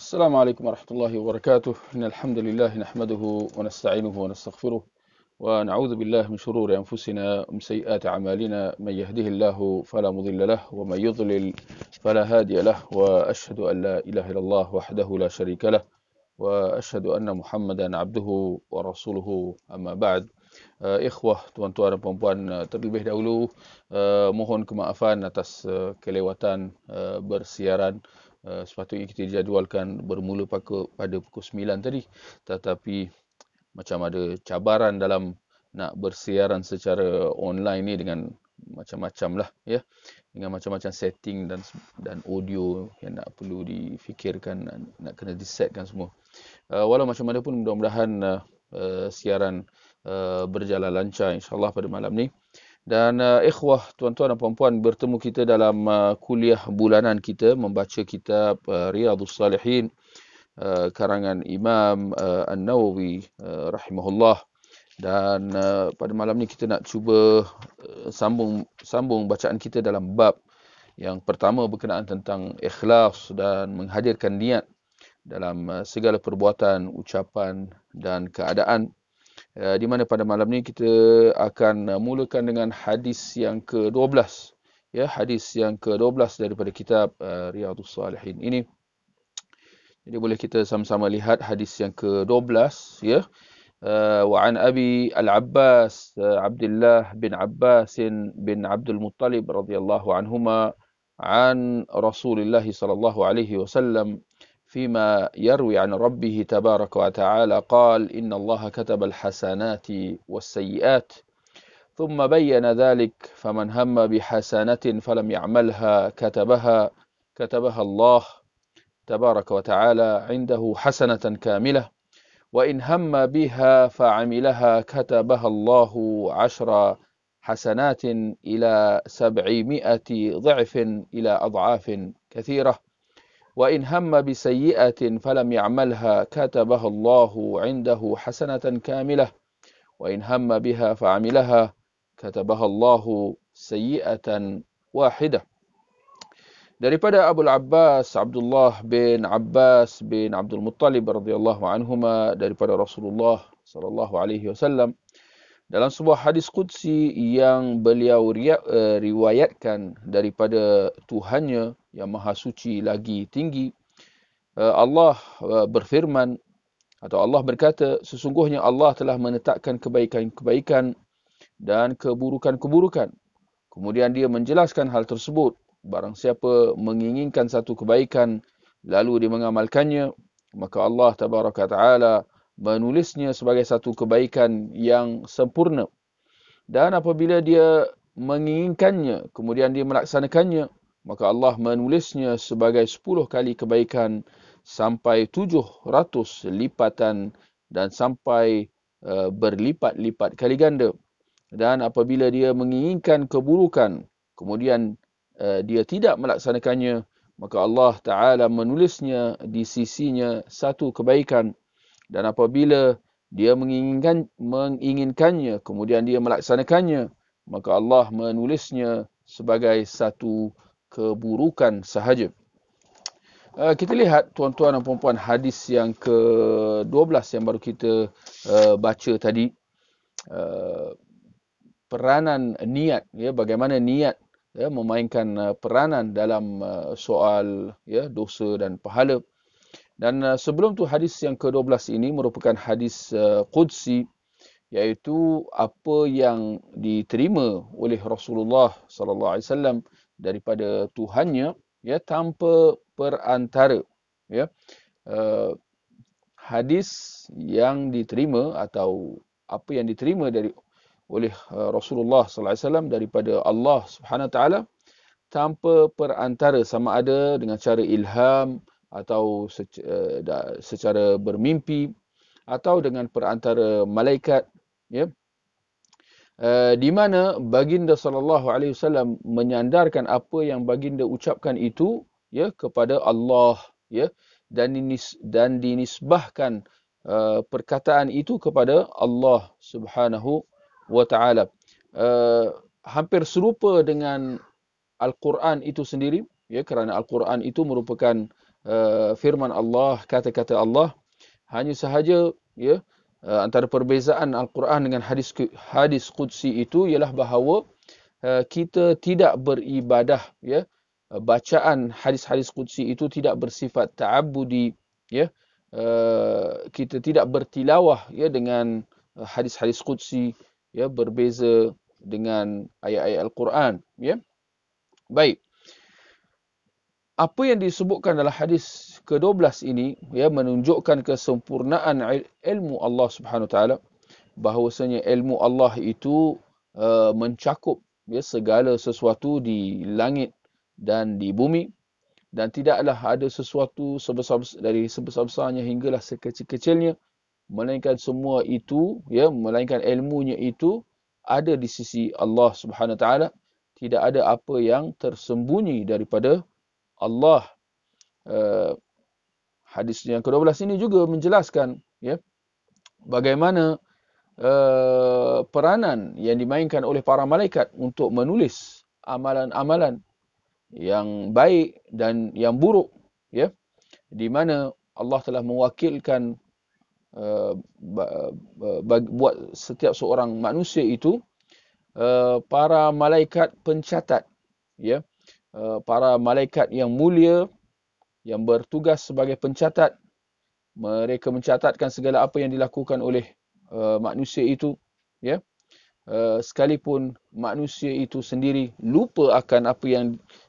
السلام عليكم ورحمة الله وبركاته. إن الحمد لله نحمده ونستعينه ونستغفره ونعوذ بالله من شرور أنفسنا ومن سيئات أعمالنا. من يهده الله فلا مضل له ومن يضلل فلا هادي له. وأشهد أن لا إله إلا الله وحده لا شريك له. وأشهد أن محمدا عبده ورسوله. أما بعد Uh, ikhwah, tuan-tuan dan puan-puan, uh, terlebih dahulu uh, uh, bersiaran uh, sepatutnya kita jadualkan bermula pada, pada pukul 9 tadi. Tetapi macam ada cabaran dalam nak bersiaran secara online ni dengan macam-macam lah ya. Dengan macam-macam setting dan dan audio yang nak perlu difikirkan nak, nak kena disetkan semua. Uh, walau macam mana pun mudah-mudahan uh, uh, siaran Uh, berjalan lancar insyaAllah pada malam ni. Dan uh, ikhwah, tuan-tuan dan puan-puan bertemu kita dalam uh, kuliah bulanan kita membaca kitab uh, Riyadhus Salihin uh, karangan Imam uh, An-Nawawi uh, rahimahullah. Dan uh, pada malam ni kita nak cuba uh, sambung sambung bacaan kita dalam bab yang pertama berkenaan tentang ikhlas dan menghadirkan niat dalam uh, segala perbuatan, ucapan dan keadaan di mana pada malam ni kita akan eh, mulakan dengan hadis yang ke-12 ya hadis yang ke-12 daripada kitab uh, Riyadhus Salihin ini. Jadi boleh kita sama-sama lihat hadis yang ke-12 ya. Uh, wa an abi al-abbas uh, abdullah bin abbas bin abdul muttalib radhiyallahu anhuma an rasulillah sallallahu alaihi wasallam فيما يروي عن ربه تبارك وتعالى قال إن الله كتب الحسنات والسيئات ثم بين ذلك فمن هم بحسنة فلم يعملها كتبها كتبها الله تبارك وتعالى عنده حسنة كاملة وإن هم بها فعملها كتبها الله عشر حسنات إلى سبعمائة ضعف إلى أضعاف كثيرة وإن هم falam yamalha, يعملها كتبها الله عنده kamilah. كاملة hamma هم بها فعملها katabaha Allahu sayyi'atan wahidah Daripada Abu Abbas Abdullah bin Abbas bin Abdul Muttalib radhiyallahu anhuma daripada Rasulullah sallallahu alaihi wasallam dalam sebuah hadis qudsi yang beliau eh, riwayatkan daripada Tuhannya yang maha suci lagi tinggi. Eh, Allah eh, berfirman atau Allah berkata sesungguhnya Allah telah menetapkan kebaikan-kebaikan dan keburukan-keburukan. Kemudian dia menjelaskan hal tersebut. Barang siapa menginginkan satu kebaikan lalu dia mengamalkannya maka Allah tabaraka taala menulisnya sebagai satu kebaikan yang sempurna. Dan apabila dia menginginkannya, kemudian dia melaksanakannya, maka Allah menulisnya sebagai 10 kali kebaikan sampai 700 lipatan dan sampai uh, berlipat-lipat kali ganda. Dan apabila dia menginginkan keburukan, kemudian uh, dia tidak melaksanakannya, maka Allah Ta'ala menulisnya di sisinya satu kebaikan dan apabila dia menginginkan menginginkannya kemudian dia melaksanakannya maka Allah menulisnya sebagai satu keburukan sahaja. Uh, kita lihat tuan-tuan dan puan-puan hadis yang ke-12 yang baru kita uh, baca tadi. Uh, peranan niat ya bagaimana niat ya memainkan uh, peranan dalam uh, soal ya dosa dan pahala. Dan uh, sebelum tu hadis yang ke-12 ini merupakan hadis uh, Qudsi iaitu apa yang diterima oleh Rasulullah sallallahu alaihi wasallam daripada Tuhannya ya tanpa perantara ya. Uh, hadis yang diterima atau apa yang diterima dari oleh uh, Rasulullah sallallahu alaihi wasallam daripada Allah Subhanahu wa taala tanpa perantara sama ada dengan cara ilham atau eh, secara bermimpi atau dengan perantara malaikat ya uh, di mana baginda sallallahu alaihi wasallam menyandarkan apa yang baginda ucapkan itu ya kepada Allah ya dan dinis, dan dinisbahkan uh, perkataan itu kepada Allah Subhanahu wa taala uh, hampir serupa dengan al-Quran itu sendiri ya kerana al-Quran itu merupakan uh, firman Allah, kata-kata Allah. Hanya sahaja ya uh, antara perbezaan Al-Quran dengan hadis hadis qudsi itu ialah bahawa uh, kita tidak beribadah ya. Uh, bacaan hadis-hadis qudsi itu tidak bersifat ta'abbudi ya. Kita tidak bertilawah ya dengan hadis-hadis qudsi ya berbeza dengan ayat-ayat Al-Quran ya. Baik. Apa yang disebutkan dalam hadis ke-12 ini ya menunjukkan kesempurnaan ilmu Allah Subhanahu Wa Taala. Bahawasanya ilmu Allah itu uh, mencakup ya segala sesuatu di langit dan di bumi. Dan tidaklah ada sesuatu sebesar dari sebesar-besarnya hinggalah sekecil-kecilnya. Melainkan semua itu ya melainkan ilmunya itu ada di sisi Allah Subhanahu Wa Taala. Tidak ada apa yang tersembunyi daripada Allah uh, hadis yang ke-12 ini juga menjelaskan ya bagaimana uh, peranan yang dimainkan oleh para malaikat untuk menulis amalan-amalan yang baik dan yang buruk ya. Di mana Allah telah mewakilkan uh, buat setiap seorang manusia itu uh, para malaikat pencatat ya. Uh, para malaikat yang mulia yang bertugas sebagai pencatat. Mereka mencatatkan segala apa yang dilakukan oleh uh, manusia itu ya. Uh, sekalipun manusia itu sendiri lupa akan apa yang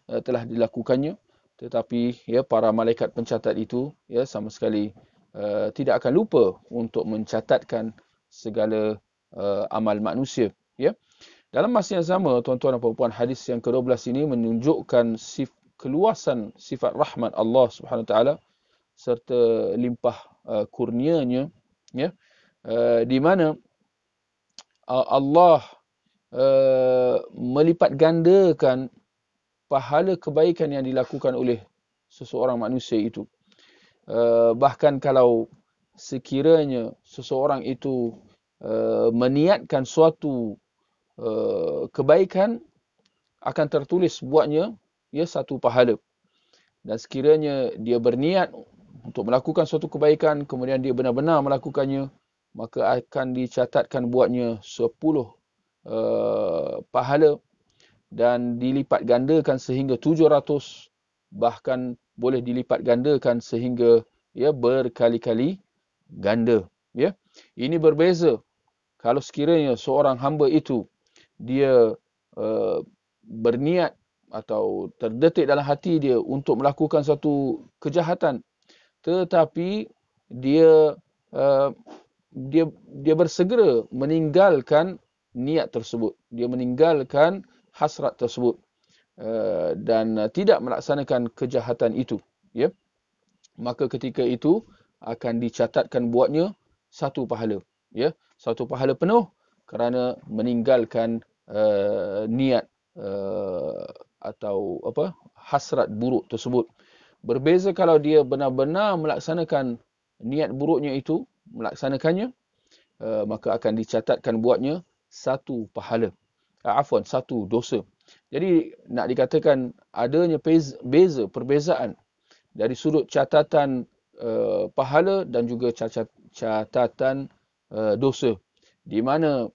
uh, telah dilakukannya tetapi ya para malaikat pencatat itu ya sama sekali uh, tidak akan lupa untuk mencatatkan segala uh, amal manusia ya. Dalam masa yang sama, tuan-tuan dan puan-puan, hadis yang ke-12 ini menunjukkan sif keluasan sifat rahmat Allah Subhanahu taala serta limpah uh, kurnianya ya. Uh, di mana uh, Allah uh, melipat gandakan pahala kebaikan yang dilakukan oleh seseorang manusia itu. Uh, bahkan kalau sekiranya seseorang itu uh, meniatkan suatu Eh, kebaikan akan tertulis buatnya ya satu pahala. Dan sekiranya dia berniat untuk melakukan suatu kebaikan kemudian dia benar-benar melakukannya maka akan dicatatkan buatnya 10 uh, eh, pahala dan dilipat gandakan sehingga 700 bahkan boleh dilipat gandakan sehingga ya berkali-kali ganda ya ini berbeza kalau sekiranya seorang hamba itu dia uh, berniat atau terdetik dalam hati dia untuk melakukan satu kejahatan. Tetapi dia uh, dia dia bersegera meninggalkan niat tersebut. Dia meninggalkan hasrat tersebut uh, dan uh, tidak melaksanakan kejahatan itu ya. Maka ketika itu akan dicatatkan buatnya satu pahala ya. Satu pahala penuh kerana meninggalkan uh, niat uh, atau apa hasrat buruk tersebut. Berbeza kalau dia benar-benar melaksanakan niat buruknya itu, melaksanakannya, uh, maka akan dicatatkan buatnya satu pahala. Uh, afwan, satu dosa. Jadi nak dikatakan adanya beza, perbezaan dari sudut catatan uh, pahala dan juga catatan uh, dosa. Di mana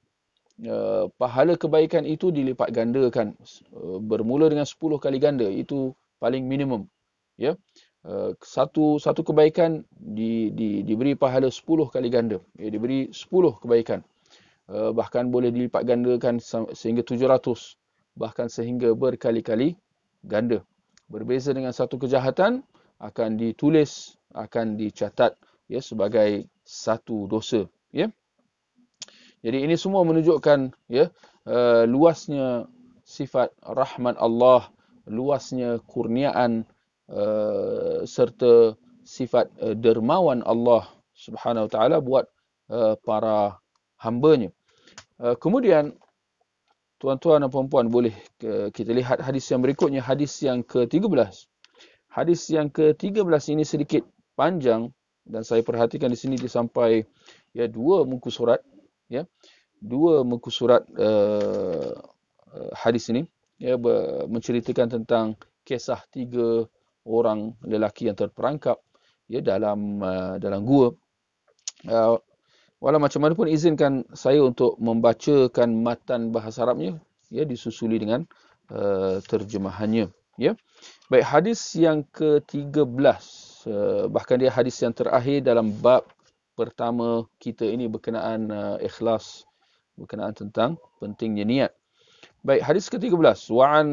Uh, pahala kebaikan itu dilipat gandakan. Uh, bermula dengan 10 kali ganda itu paling minimum ya. Uh, satu satu kebaikan di, di diberi pahala 10 kali ganda. Ya diberi 10 kebaikan. Bahkan boleh dilipat gandakan sehingga 700 bahkan sehingga berkali-kali ganda. Berbeza dengan satu kejahatan akan ditulis akan dicatat ya sebagai satu dosa ya jadi ini semua menunjukkan ya uh, luasnya sifat rahmat Allah, luasnya kurniaan uh, serta sifat uh, dermawan Allah Subhanahu Taala buat uh, para hamba-Nya. Uh, kemudian tuan-tuan dan puan-puan boleh uh, kita lihat hadis yang berikutnya, hadis yang ke-13. Hadis yang ke-13 ini sedikit panjang dan saya perhatikan di sini disampai ya dua muka surat ya dua muka surat uh, hadis ini ya menceritakan tentang kisah tiga orang lelaki yang terperangkap ya dalam uh, dalam gua. Uh, walau macam mana pun izinkan saya untuk membacakan matan bahasa Arabnya ya disusuli dengan uh, terjemahannya ya. Baik hadis yang ke-13 uh, bahkan dia hadis yang terakhir dalam bab pertama kita ini berkenaan uh, ikhlas berkenaan tentang pentingnya niat. Baik hadis ke-13 wa an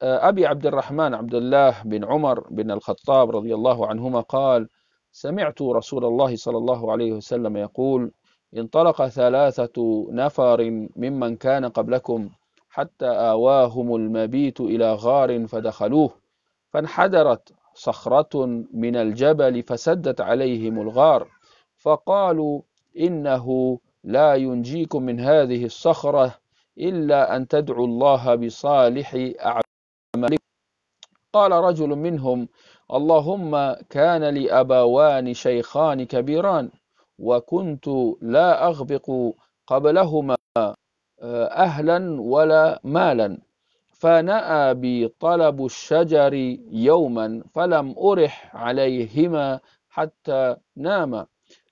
uh, Abi Abdurrahman Abdullah bin Umar bin Al-Khattab radhiyallahu anhuma qala سمعت رسول الله صلى الله عليه وسلم يقول انطلق ثلاثة نفر ممن كان قبلكم حتى آواهم المبيت إلى غار فدخلوه فانحدرت صخرة من الجبل فسدت عليهم الغار فقالوا إنه لا ينجيكم من هذه الصخرة إلا أن تدعوا الله بصالح أعمالكم. قال رجل منهم اللهم كان لأبوان شيخان كبيران وكنت لا أغبق قبلهما أهلا ولا مالا. فنأى بي طلب الشجر يوما فلم أرح عليهما حتى ناما.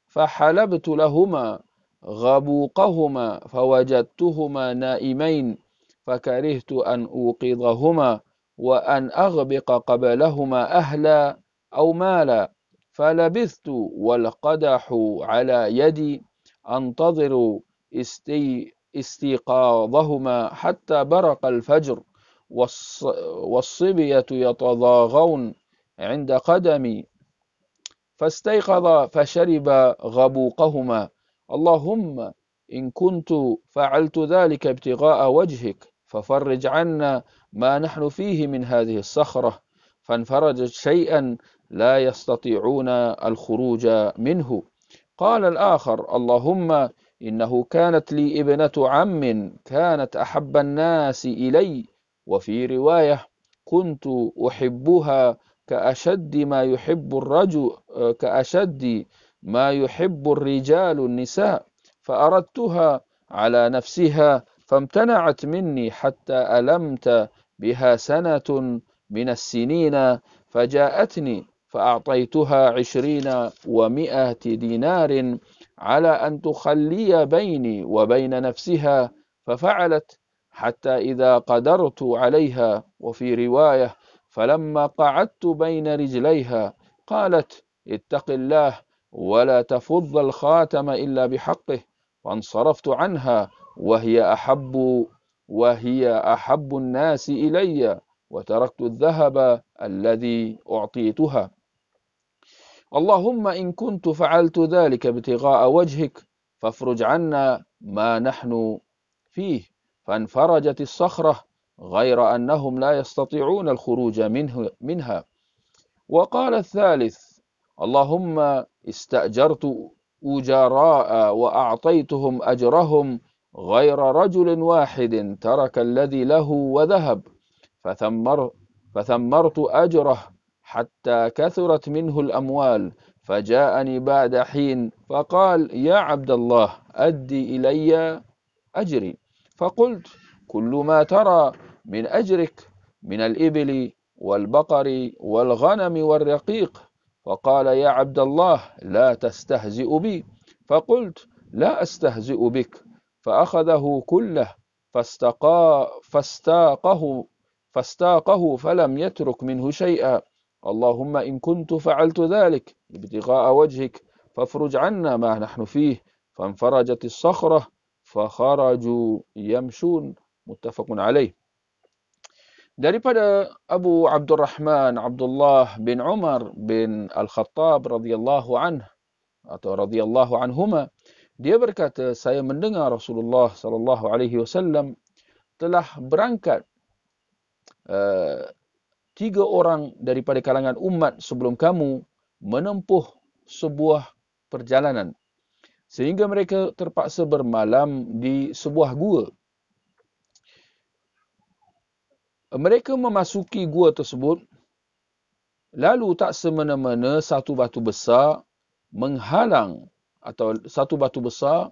فحلبت لهما غبوقهما فوجدتهما نائمين فكرهت أن أوقظهما وأن أغبق قبلهما أهلا أو مالا فلبثت والقدح على يدي أنتظر استي استيقاظهما حتى برق الفجر والصبية يتضاغون عند قدمي. فاستيقظ فشرب غبوقهما. اللهم إن كنت فعلت ذلك ابتغاء وجهك ففرج عنا ما نحن فيه من هذه الصخرة. فانفرجت شيئا لا يستطيعون الخروج منه. قال الآخر اللهم إنه كانت لي ابنة عم كانت أحب الناس إلي وفي رواية كنت أحبها كأشد ما يحب الرجل كأشد ما يحب الرجال النساء فأردتها على نفسها فامتنعت مني حتى ألمت بها سنة من السنين فجاءتني فأعطيتها عشرين ومائة دينار على أن تخلي بيني وبين نفسها ففعلت حتى إذا قدرت عليها. وفي رواية فلما قعدت بين رجليها قالت اتق الله ولا تفض الخاتم إلا بحقه فانصرفت عنها وهي أحب وهي أحب الناس إلي وتركت الذهب الذي أعطيتها. اللهم إن كنت فعلت ذلك ابتغاء وجهك فافرج عنا ما نحن فيه. فانفرجت الصخرة غير أنهم لا يستطيعون الخروج منه منها. وقال الثالث اللهم استأجرت أجراء وأعطيتهم أجرهم غير رجل واحد ترك الذي له وذهب فثمر فثمرت أجره حتى كثرت منه الأموال فجاءني بعد حين فقال يا عبد الله أدي إلي أجري. فقلت كل ما ترى من أجرك من الإبل والبقر والغنم والرقيق. فقال يا عبد الله لا تستهزئ بي. فقلت لا أستهزئ بك. فأخذه كله فاستقى فاستاقه فاستاقه فلم يترك منه شيئا. اللهم إن كنت فعلت ذلك ابتغاء وجهك فافرج عنا ما نحن فيه. فانفرجت الصخرة فخرجوا يمشون. متفق عليه. Daripada Abu Abdurrahman Abdullah bin Umar bin Al-Khattab radhiyallahu anh atau radhiyallahu anhuma dia berkata saya mendengar Rasulullah sallallahu alaihi wasallam telah berangkat uh, tiga orang daripada kalangan umat sebelum kamu menempuh sebuah perjalanan sehingga mereka terpaksa bermalam di sebuah gua. Mereka memasuki gua tersebut lalu tak semena-mena satu batu besar menghalang atau satu batu besar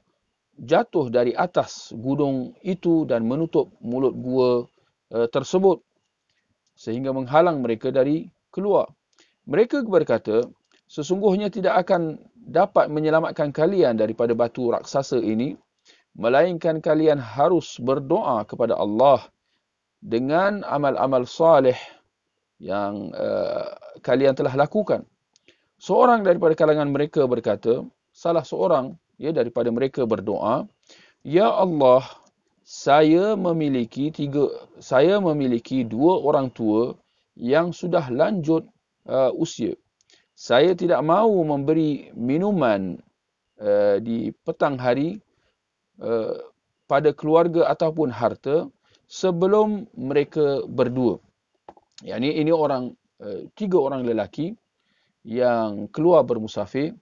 jatuh dari atas gunung itu dan menutup mulut gua uh, tersebut sehingga menghalang mereka dari keluar. Mereka berkata, sesungguhnya tidak akan dapat menyelamatkan kalian daripada batu raksasa ini, melainkan kalian harus berdoa kepada Allah dengan amal-amal salih yang uh, kalian telah lakukan. Seorang daripada kalangan mereka berkata, salah seorang ya daripada mereka berdoa, Ya Allah, saya memiliki tiga, saya memiliki dua orang tua yang sudah lanjut uh, usia. Saya tidak mahu memberi minuman uh, di petang hari uh, pada keluarga ataupun harta sebelum mereka berdua. Yang ini, ini orang uh, tiga orang lelaki yang keluar bermusafir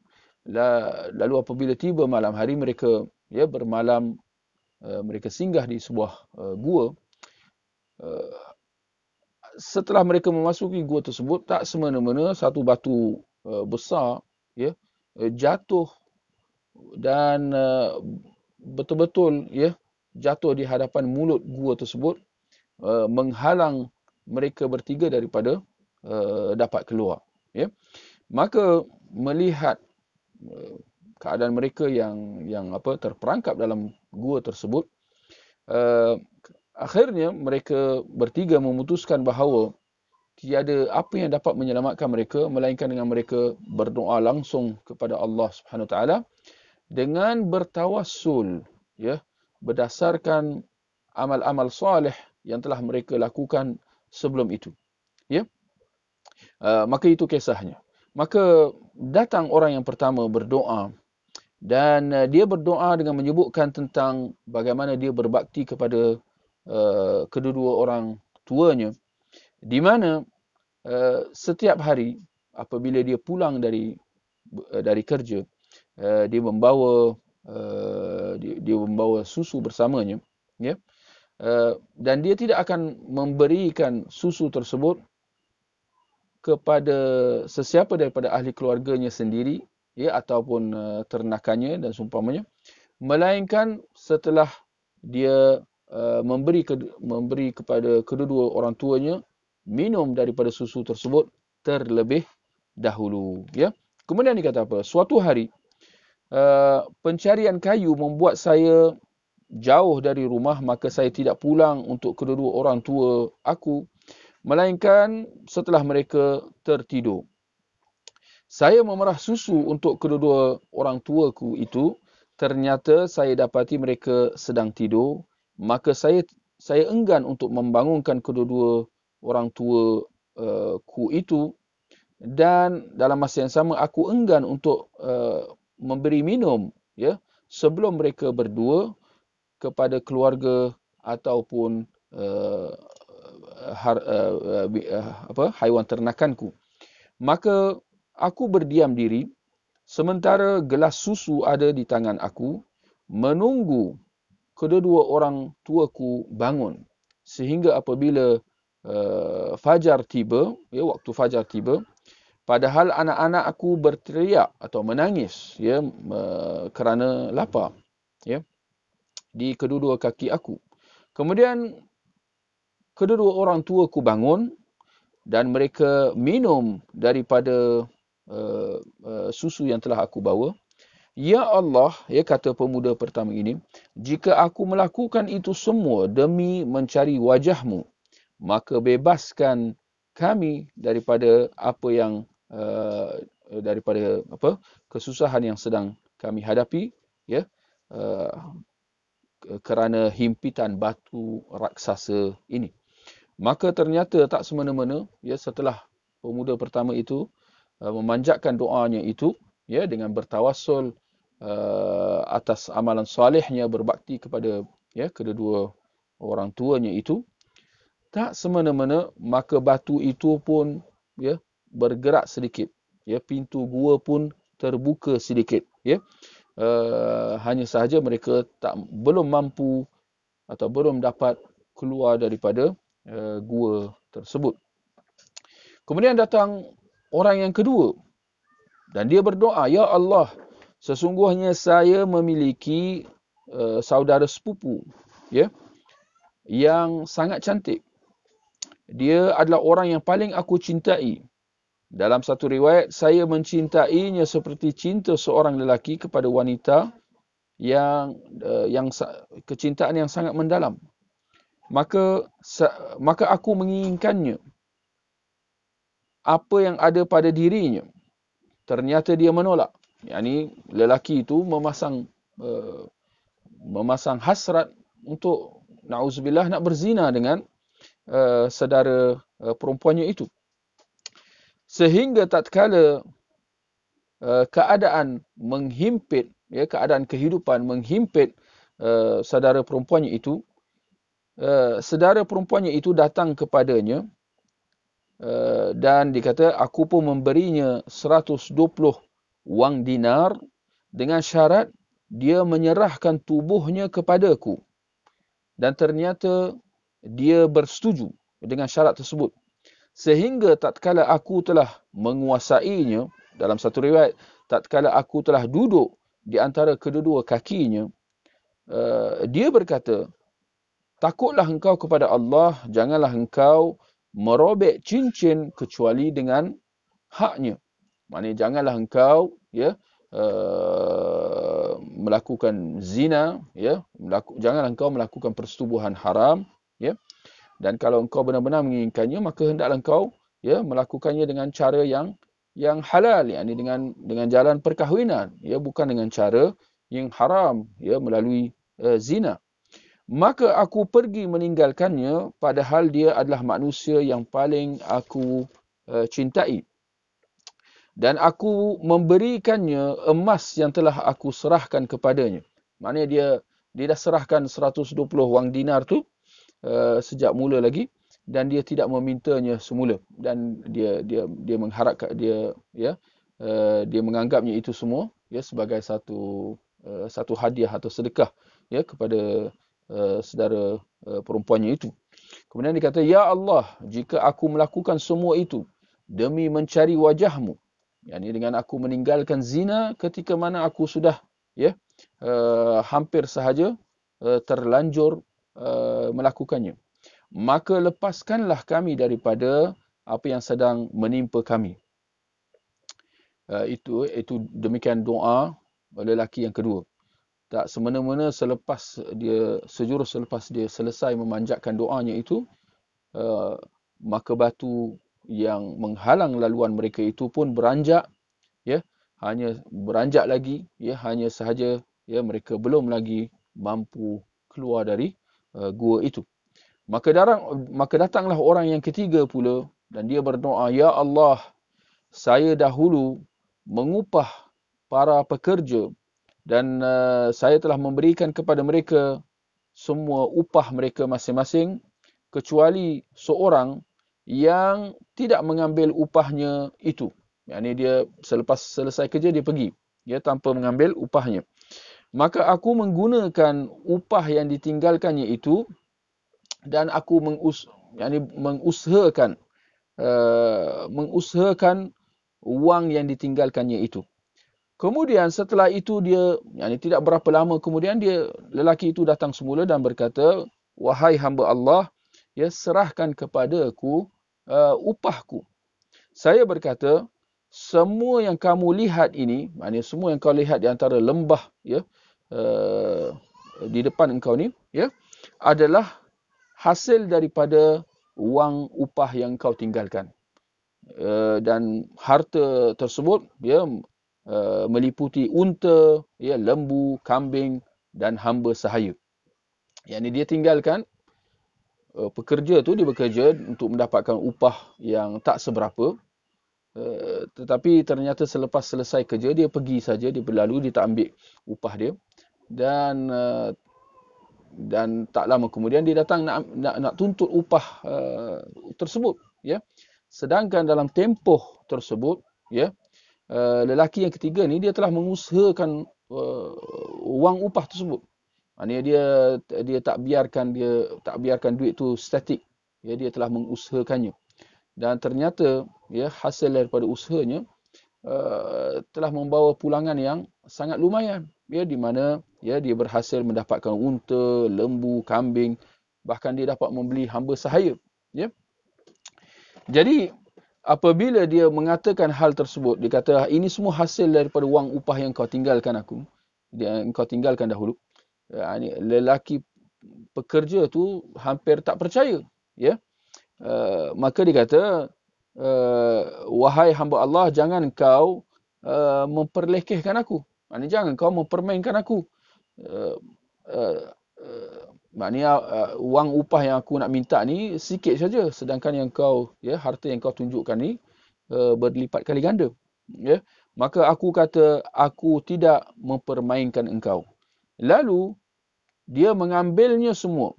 lalu apabila tiba malam hari mereka ya bermalam uh, mereka singgah di sebuah uh, gua setelah mereka memasuki gua tersebut tak semena-mena satu batu besar ya jatuh dan betul-betul ya jatuh di hadapan mulut gua tersebut uh, menghalang mereka bertiga daripada uh, dapat keluar ya. Maka melihat uh, keadaan mereka yang yang apa terperangkap dalam gua tersebut uh, akhirnya mereka bertiga memutuskan bahawa tiada apa yang dapat menyelamatkan mereka melainkan dengan mereka berdoa langsung kepada Allah Subhanahu taala dengan bertawassul ya berdasarkan amal-amal soleh yang telah mereka lakukan sebelum itu. Ya. Uh, maka itu kisahnya. Maka datang orang yang pertama berdoa dan uh, dia berdoa dengan menyebutkan tentang bagaimana dia berbakti kepada uh, kedua-dua orang tuanya di mana uh, setiap hari apabila dia pulang dari uh, dari kerja uh, dia membawa Uh, dia, dia membawa susu bersamanya ya. Uh, dan dia tidak akan memberikan susu tersebut kepada sesiapa daripada ahli keluarganya sendiri ya ataupun uh, ternakannya dan seumpamanya. Melainkan setelah dia uh, memberi ke, memberi kepada kedua-dua orang tuanya minum daripada susu tersebut terlebih dahulu ya. Kemudian dikata apa? Suatu hari Uh, pencarian kayu membuat saya jauh dari rumah maka saya tidak pulang untuk kedua-dua orang tua aku melainkan setelah mereka tertidur. Saya memerah susu untuk kedua-dua orang tuaku itu. Ternyata saya dapati mereka sedang tidur maka saya saya enggan untuk membangunkan kedua-dua orang tua uh, ku itu. Dan dalam masa yang sama aku enggan untuk uh, memberi minum ya sebelum mereka berdua kepada keluarga ataupun uh, har, uh, uh, apa haiwan ternakanku. Maka aku berdiam diri sementara gelas susu ada di tangan aku menunggu kedua-dua orang tuaku bangun. Sehingga apabila uh, fajar tiba ya waktu fajar tiba Padahal anak-anak aku berteriak atau menangis ya kerana lapar ya di kedua-dua kaki aku. Kemudian kedua-dua orang tua aku bangun dan mereka minum daripada uh, uh, susu yang telah aku bawa. Ya Allah, ya kata pemuda pertama ini, jika aku melakukan itu semua demi mencari wajahmu, maka bebaskan kami daripada apa yang uh, daripada apa kesusahan yang sedang kami hadapi ya uh, kerana himpitan batu raksasa ini. Maka ternyata tak semena-mena ya setelah pemuda pertama itu uh, memanjatkan doanya itu ya dengan bertawassul uh, atas amalan solehnya berbakti kepada ya kedua-dua orang tuanya itu tak semena-mena maka batu itu pun ya bergerak sedikit. Ya pintu gua pun terbuka sedikit ya. Uh, hanya sahaja mereka tak belum mampu atau belum dapat keluar daripada uh, gua tersebut. Kemudian datang orang yang kedua. Dan dia berdoa ya Allah sesungguhnya saya memiliki uh, saudara sepupu ya yang sangat cantik. Dia adalah orang yang paling aku cintai dalam satu riwayat saya mencintainya seperti cinta seorang lelaki kepada wanita yang uh, yang kecintaan yang sangat mendalam. Maka maka aku menginginkannya. Apa yang ada pada dirinya. Ternyata dia menolak. Yakni lelaki itu memasang uh, memasang hasrat untuk nauzubillah nak berzina dengan uh, saudara uh, perempuannya itu sehingga tatkala uh, keadaan menghimpit ya keadaan kehidupan menghimpit uh, saudara perempuannya itu uh, saudara perempuannya itu datang kepadanya uh, dan dikata aku pun memberinya 120 wang dinar. Dengan syarat dia menyerahkan tubuhnya kepadaku. Dan ternyata dia bersetuju dengan syarat tersebut sehingga tatkala aku telah menguasainya dalam satu riwayat tatkala aku telah duduk di antara kedua-dua kakinya uh, dia berkata takutlah engkau kepada Allah janganlah engkau merobek cincin kecuali dengan haknya. Maknanya janganlah engkau ya uh, melakukan zina ya melaku, janganlah engkau melakukan persetubuhan haram ya dan kalau engkau benar-benar menginginkannya maka hendaklah engkau ya melakukannya dengan cara yang yang halal yakni dengan dengan jalan perkahwinan. Ya bukan dengan cara yang haram ya melalui uh, zina. Maka aku pergi meninggalkannya padahal dia adalah manusia yang paling aku uh, cintai. Dan aku memberikannya emas yang telah aku serahkan kepadanya. Maknanya dia dia dah serahkan 120 wang dinar tu Uh, sejak mula lagi dan dia tidak memintanya semula. Dan dia dia dia mengharapkan dia ya uh, dia menganggapnya itu semua ya sebagai satu uh, satu hadiah atau sedekah ya kepada uh, saudara uh, perempuannya itu. Kemudian dia kata ya Allah jika aku melakukan semua itu demi mencari wajahmu yakni dengan aku meninggalkan zina ketika mana aku sudah ya uh, hampir sahaja uh, terlanjur Uh, melakukannya. Maka lepaskanlah kami daripada apa yang sedang menimpa kami. Uh, itu itu demikian doa lelaki yang kedua. Tak semena-mena selepas dia sejurus selepas dia selesai memanjatkan doanya itu uh, maka batu yang menghalang laluan mereka itu pun beranjak ya hanya beranjak lagi ya hanya sahaja ya mereka belum lagi mampu keluar dari uh, gua itu. Maka darang maka datanglah orang yang ketiga pula dan dia berdoa, "Ya Allah, saya dahulu mengupah para pekerja dan uh, saya telah memberikan kepada mereka semua upah mereka masing-masing kecuali seorang yang tidak mengambil upahnya itu. Ini dia selepas selesai kerja dia pergi ya tanpa mengambil upahnya maka aku menggunakan upah yang ditinggalkannya itu dan aku mengus yakni mengusahakan uh, mengusahakan wang yang ditinggalkannya itu kemudian setelah itu dia yakni tidak berapa lama kemudian dia lelaki itu datang semula dan berkata wahai hamba Allah ya serahkan kepada aku uh, upahku. Saya berkata semua yang kamu lihat ini maknanya semua yang kau lihat di antara lembah ya uh, di depan engkau ni ya adalah hasil daripada wang upah yang kau tinggalkan. Uh, dan harta tersebut ya uh, meliputi unta ya lembu kambing dan hamba sahaya. Yang ini dia tinggalkan uh, pekerja tu dia bekerja untuk mendapatkan upah yang tak seberapa. Uh, tetapi ternyata selepas selesai kerja dia pergi saja dia berlalu dia tak ambil upah dia dan uh, dan tak lama kemudian dia datang nak nak, nak tuntut upah uh, tersebut ya. Sedangkan dalam tempoh tersebut ya uh, lelaki yang ketiga ni dia telah mengusahakan uh, wang upah tersebut. Maknanya dia dia tak biarkan dia tak biarkan duit tu statik. Ya dia telah mengusahakannya. Dan ternyata ya hasil daripada usahanya uh, telah membawa pulangan yang sangat lumayan. Ya di mana ya dia berhasil mendapatkan unta, lembu, kambing, bahkan dia dapat membeli hamba sahaya, ya. Jadi apabila dia mengatakan hal tersebut, dia kata ini semua hasil daripada wang upah yang kau tinggalkan aku. Dia kau tinggalkan dahulu. Ya, lelaki pekerja tu hampir tak percaya, ya. Uh, maka dia kata uh, wahai hamba Allah jangan kau uh, memperlekehkan aku. Maknanya jangan kau mempermainkan aku. Uh, uh, uh, maknanya uh, wang upah yang aku nak minta ni sikit saja. Sedangkan yang kau ya harta yang kau tunjukkan ni uh, berlipat kali ganda ya. Maka aku kata aku tidak mempermainkan engkau. Lalu dia mengambilnya semua.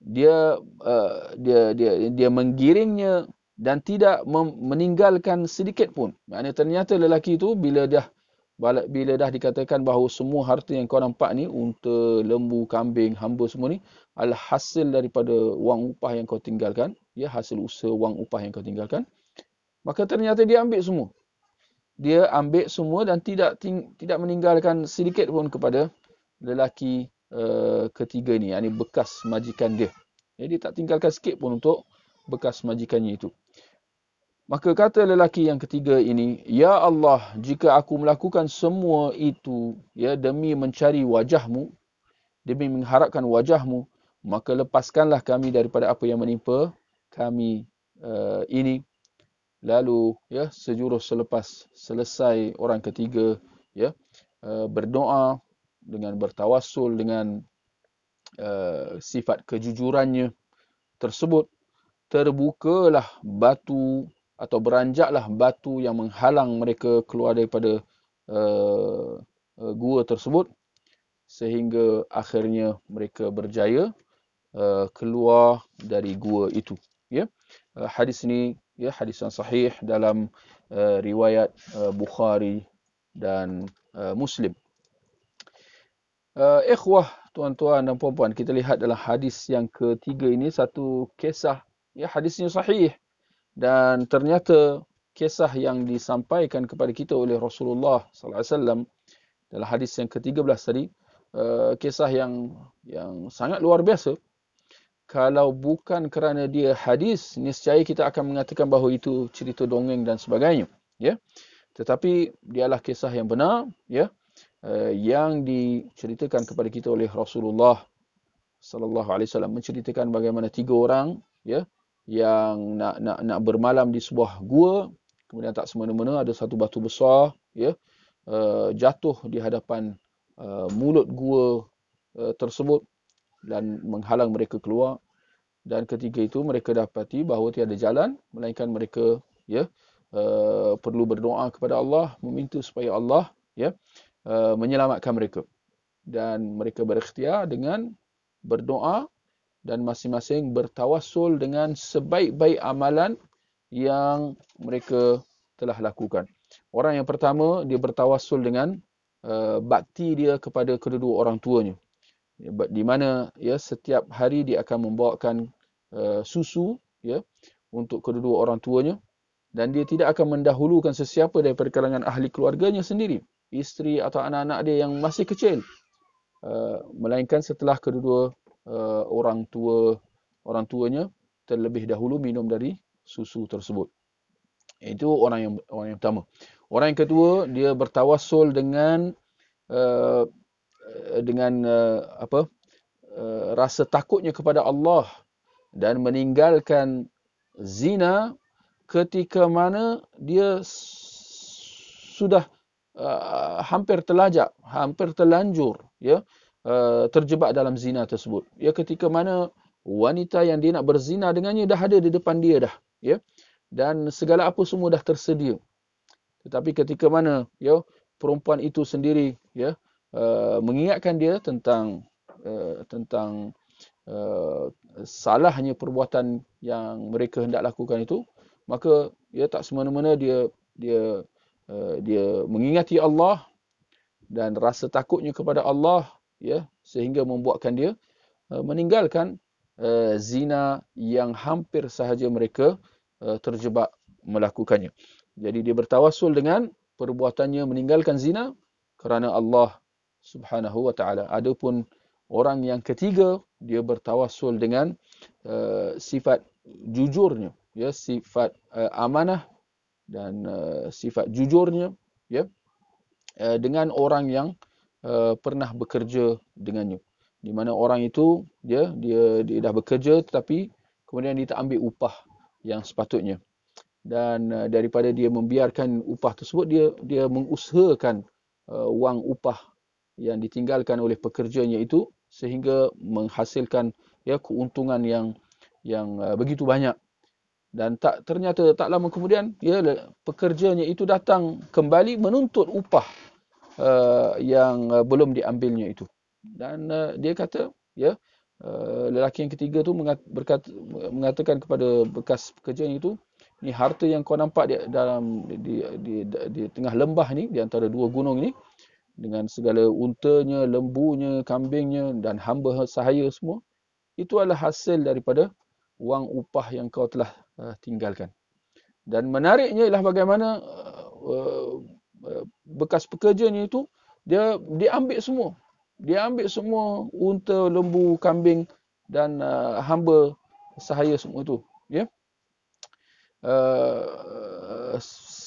Dia uh, dia dia dia menggiringnya dan tidak meninggalkan sedikit pun. Maknanya ternyata lelaki itu bila dah bila dah dikatakan bahawa semua harta yang kau nampak ni, unta, lembu, kambing, hamba semua ni, adalah hasil daripada wang upah yang kau tinggalkan, ya hasil usaha wang upah yang kau tinggalkan, maka ternyata dia ambil semua. Dia ambil semua dan tidak ting tidak meninggalkan sedikit pun kepada lelaki uh, ketiga ni, yakni bekas majikan dia. Jadi tak tinggalkan sikit pun untuk bekas majikannya itu. Maka kata lelaki yang ketiga ini, Ya Allah, jika aku melakukan semua itu ya demi mencari wajahmu, demi mengharapkan wajahmu, maka lepaskanlah kami daripada apa yang menimpa kami uh, ini. Lalu ya sejurus selepas selesai orang ketiga ya uh, berdoa dengan bertawassul dengan uh, sifat kejujurannya tersebut terbukalah batu atau beranjaklah batu yang menghalang mereka keluar daripada uh, uh, gua tersebut sehingga akhirnya mereka berjaya uh, keluar dari gua itu ya. Uh, hadis ini ya hadis yang sahih dalam uh, riwayat uh, Bukhari dan uh, Muslim. Uh, ikhwah tuan-tuan dan puan-puan kita lihat dalam hadis yang ketiga ini satu kisah ya hadisnya sahih dan ternyata kisah yang disampaikan kepada kita oleh Rasulullah sallallahu alaihi wasallam dalam hadis yang ke-13 tadi uh, kisah yang yang sangat luar biasa. Kalau bukan kerana dia hadis niscaya kita akan mengatakan bahawa itu cerita dongeng dan sebagainya ya. Tetapi dialah kisah yang benar ya uh, yang diceritakan kepada kita oleh Rasulullah sallallahu alaihi wasallam menceritakan bagaimana tiga orang ya yang nak nak nak bermalam di sebuah gua kemudian tak semena-mena ada satu batu besar ya uh, jatuh di hadapan uh, mulut gua uh, tersebut dan menghalang mereka keluar. Dan ketika itu mereka dapati bahawa tiada jalan melainkan mereka ya uh, perlu berdoa kepada Allah meminta supaya Allah ya uh, menyelamatkan mereka. Dan mereka berikhtiar dengan berdoa dan masing-masing bertawassul dengan sebaik-baik amalan yang mereka telah lakukan. Orang yang pertama dia bertawassul dengan uh, bakti dia kepada kedua-dua orang tuanya. Ya, di mana ya setiap hari dia akan membawakan uh, susu ya untuk kedua-dua orang tuanya dan dia tidak akan mendahulukan sesiapa daripada kalangan ahli keluarganya sendiri, isteri atau anak-anak dia yang masih kecil. Uh, melainkan setelah kedua-dua uh, orang tua orang tuanya terlebih dahulu minum dari susu tersebut. Itu orang yang orang yang pertama. Orang yang kedua dia bertawassul dengan uh, dengan uh, apa uh, rasa takutnya kepada Allah dan meninggalkan zina ketika mana dia sudah uh, hampir terlajak, hampir terlanjur ya Uh, terjebak dalam zina tersebut. Ya ketika mana wanita yang dia nak berzina dengannya dah ada di depan dia dah, ya. Dan segala apa semua dah tersedia. Tetapi ketika mana ya perempuan itu sendiri ya uh, mengingatkan dia tentang uh, tentang uh, salahnya perbuatan yang mereka hendak lakukan itu, maka ya tak semena-mena dia dia uh, dia mengingati Allah dan rasa takutnya kepada Allah ya sehingga membuatkan dia uh, meninggalkan uh, zina yang hampir sahaja mereka uh, terjebak melakukannya. Jadi dia bertawassul dengan perbuatannya meninggalkan zina kerana Allah Subhanahu wa taala. Adapun orang yang ketiga dia bertawassul dengan sifat jujurnya ya sifat amanah dan sifat jujurnya ya dengan orang yang uh, pernah bekerja dengannya. Di mana orang itu dia dia dia dah bekerja tetapi kemudian dia tak ambil upah yang sepatutnya. Dan uh, daripada dia membiarkan upah tersebut dia dia mengusahakan uh, wang upah yang ditinggalkan oleh pekerjanya itu sehingga menghasilkan ya keuntungan yang yang uh, begitu banyak. Dan tak ternyata tak lama kemudian ya pekerjanya itu datang kembali menuntut upah uh, yang uh, belum diambilnya itu dan uh, dia kata ya uh, lelaki yang ketiga tu berkata, mengatakan kepada bekas pekerjanya itu ni harta yang kau nampak di dalam di, di, di, di tengah lembah ni di antara dua gunung ni dengan segala untanya, lembunya, kambingnya dan hamba sahaya semua itu adalah hasil daripada wang upah yang kau telah uh, tinggalkan. Dan menariknya ialah bagaimana uh, bekas pekerjanya itu dia dia ambil semua. Dia ambil semua unta, lembu, kambing dan uh, hamba sahaya semua itu, ya. Yeah? Uh,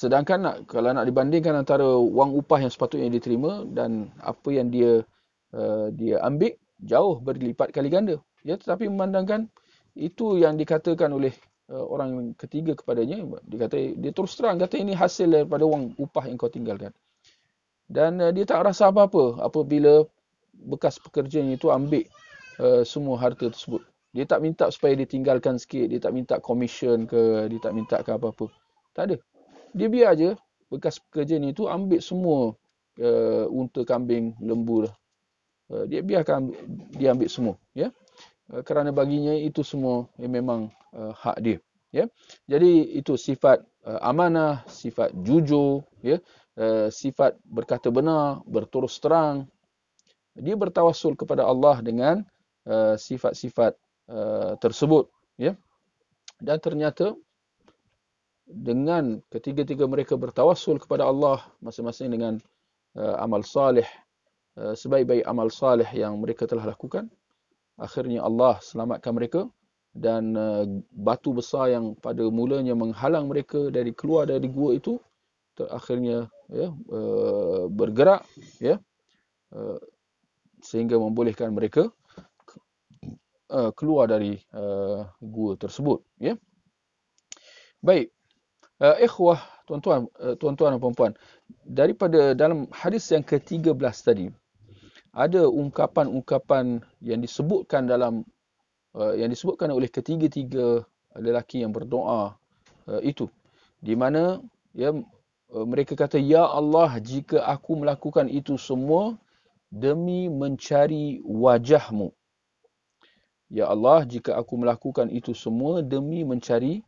sedangkan nak kalau nak dibandingkan antara wang upah yang sepatutnya diterima dan apa yang dia uh, dia ambil jauh berlipat kali ganda ya tetapi memandangkan itu yang dikatakan oleh orang ketiga kepadanya dikata dia terus terang kata ini hasil daripada wang upah yang kau tinggalkan dan uh, dia tak rasa apa-apa apabila bekas pekerjanya itu ambil uh, semua harta tersebut dia tak minta supaya ditinggalkan sikit, dia tak minta commission ke, dia tak minta ke apa-apa. Tak ada. Dia biar aja bekas pekerja ni tu ambil semua uh, unta kambing, lembu. Uh, dia biarkan dia ambil semua, ya. Uh, kerana baginya itu semua yang memang uh, hak dia, ya. Jadi itu sifat uh, amanah, sifat jujur, ya. Uh, sifat berkata benar, berterus terang. Dia bertawasul kepada Allah dengan sifat-sifat Uh, tersebut ya dan ternyata dengan ketiga-tiga mereka bertawassul kepada Allah masing-masing dengan uh, amal salih uh, sebaik-baik amal salih yang mereka telah lakukan akhirnya Allah selamatkan mereka dan uh, batu besar yang pada mulanya menghalang mereka dari keluar dari gua itu akhirnya ya uh, bergerak ya uh, sehingga membolehkan mereka uh, keluar dari uh, gua tersebut ya. Baik uh, ikhwah tuan-tuan uh, tuan-tuan dan puan-puan daripada dalam hadis yang ke-13 tadi ada ungkapan-ungkapan yang disebutkan dalam uh, yang disebutkan oleh ketiga-tiga lelaki yang berdoa uh, itu di mana ya uh, mereka kata ya Allah jika aku melakukan itu semua demi mencari wajahmu Ya Allah, jika aku melakukan itu semua demi mencari